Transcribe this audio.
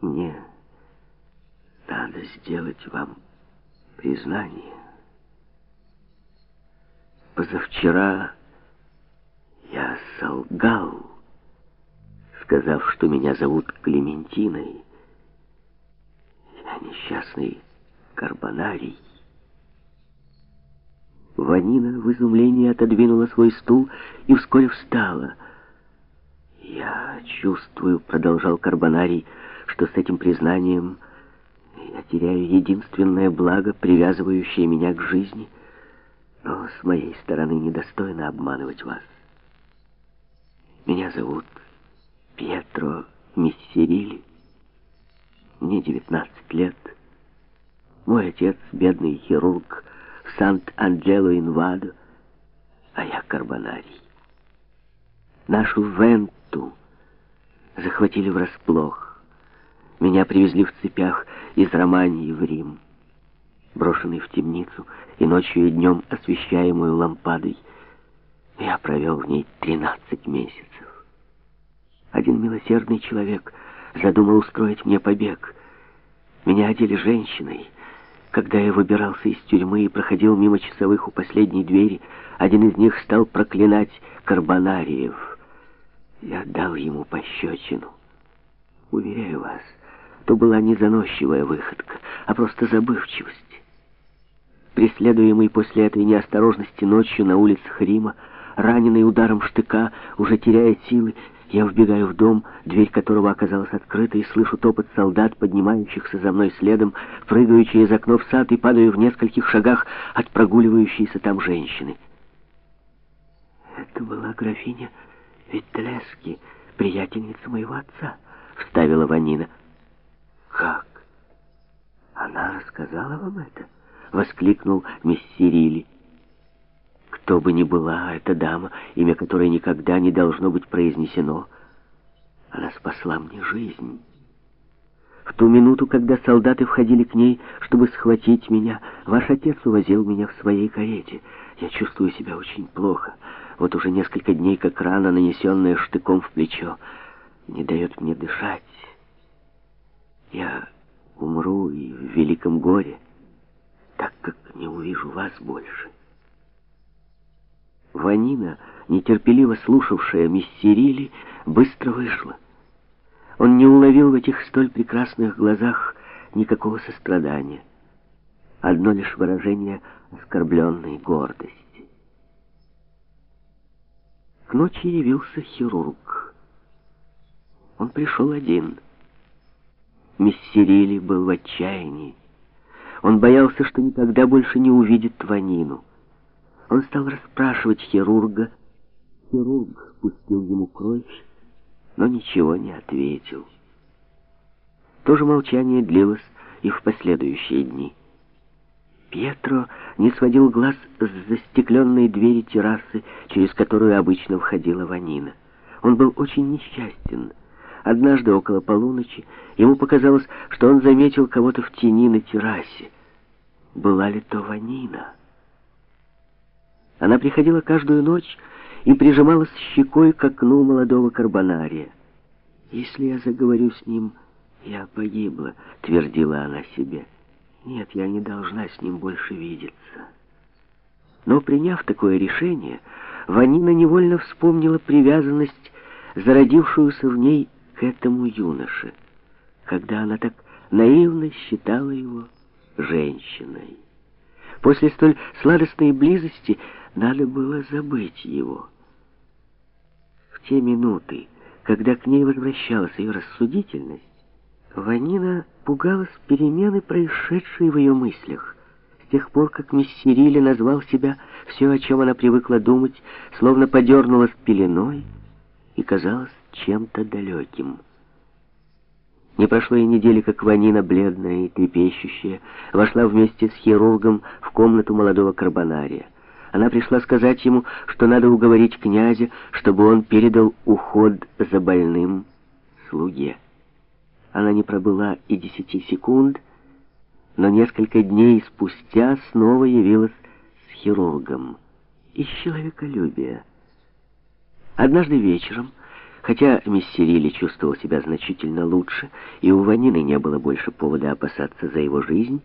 Мне надо сделать вам признание. Позавчера я солгал, сказав, что меня зовут Клементиной. Я несчастный карбонарий. Ванина в изумлении отодвинула свой стул и вскоре встала. «Я чувствую», — продолжал Карбонарий, — «что с этим признанием я теряю единственное благо, привязывающее меня к жизни, но с моей стороны недостойно обманывать вас. Меня зовут Пьетро Миссерили. Мне 19 лет. Мой отец — бедный хирург в Сант-Анджело-Инвадо, а я Карбонарий. Нашу Венту захватили врасплох. Меня привезли в цепях из Романии в Рим. Брошенный в темницу и ночью и днем освещаемую лампадой, я провел в ней 13 месяцев. Один милосердный человек задумал устроить мне побег. Меня одели женщиной. Когда я выбирался из тюрьмы и проходил мимо часовых у последней двери, один из них стал проклинать Карбонариев. Я дал ему пощечину. Уверяю вас, то была не заносчивая выходка, а просто забывчивость. Преследуемый после этой неосторожности ночью на улицах Рима, раненый ударом штыка, уже теряя силы, я вбегаю в дом, дверь которого оказалась открыта, и слышу топот солдат, поднимающихся за мной следом, прыгаю через окно в сад и падаю в нескольких шагах от прогуливающейся там женщины. Это была графиня Виттелески, приятельница моего отца, вставила Ванина. «Как? Она рассказала вам это?» — воскликнул миссирили. Кто бы ни была эта дама, имя которой никогда не должно быть произнесено, она спасла мне жизнь. В ту минуту, когда солдаты входили к ней, чтобы схватить меня, ваш отец увозил меня в своей карете. Я чувствую себя очень плохо. Вот уже несколько дней, как рана, нанесенная штыком в плечо, не дает мне дышать. Я умру и в великом горе, так как не увижу вас больше. Ванина, нетерпеливо слушавшая миссерили, быстро вышла. Он не уловил в этих столь прекрасных глазах никакого сострадания. Одно лишь выражение оскорбленной гордости. К ночи явился хирург. Он пришел один — Миссерили был в отчаянии. Он боялся, что никогда больше не увидит Тванину. Он стал расспрашивать хирурга. Хирург пустил ему кровь, но ничего не ответил. То же молчание длилось и в последующие дни. Пьетро не сводил глаз с застекленной двери террасы, через которую обычно входила Ванина. Он был очень несчастен. Однажды около полуночи ему показалось, что он заметил кого-то в тени на террасе. Была ли то Ванина? Она приходила каждую ночь и прижималась щекой к окну молодого карбонария. «Если я заговорю с ним, я погибла», — твердила она себе. «Нет, я не должна с ним больше видеться». Но, приняв такое решение, Ванина невольно вспомнила привязанность, зародившуюся в ней к этому юноше, когда она так наивно считала его женщиной. После столь сладостной близости надо было забыть его. В те минуты, когда к ней возвращалась ее рассудительность, Ванина пугалась перемены, происшедшей в ее мыслях. С тех пор, как Мессерили назвал себя, все, о чем она привыкла думать, словно подернулась пеленой и казалось чем-то далеким. Не прошло и недели, как Ванина, бледная и трепещущая, вошла вместе с хирургом в комнату молодого карбонария. Она пришла сказать ему, что надо уговорить князя, чтобы он передал уход за больным слуге. Она не пробыла и десяти секунд, но несколько дней спустя снова явилась с хирургом из человеколюбия. Однажды вечером Хотя Миссерили чувствовал себя значительно лучше, и у Ванины не было больше повода опасаться за его жизнь,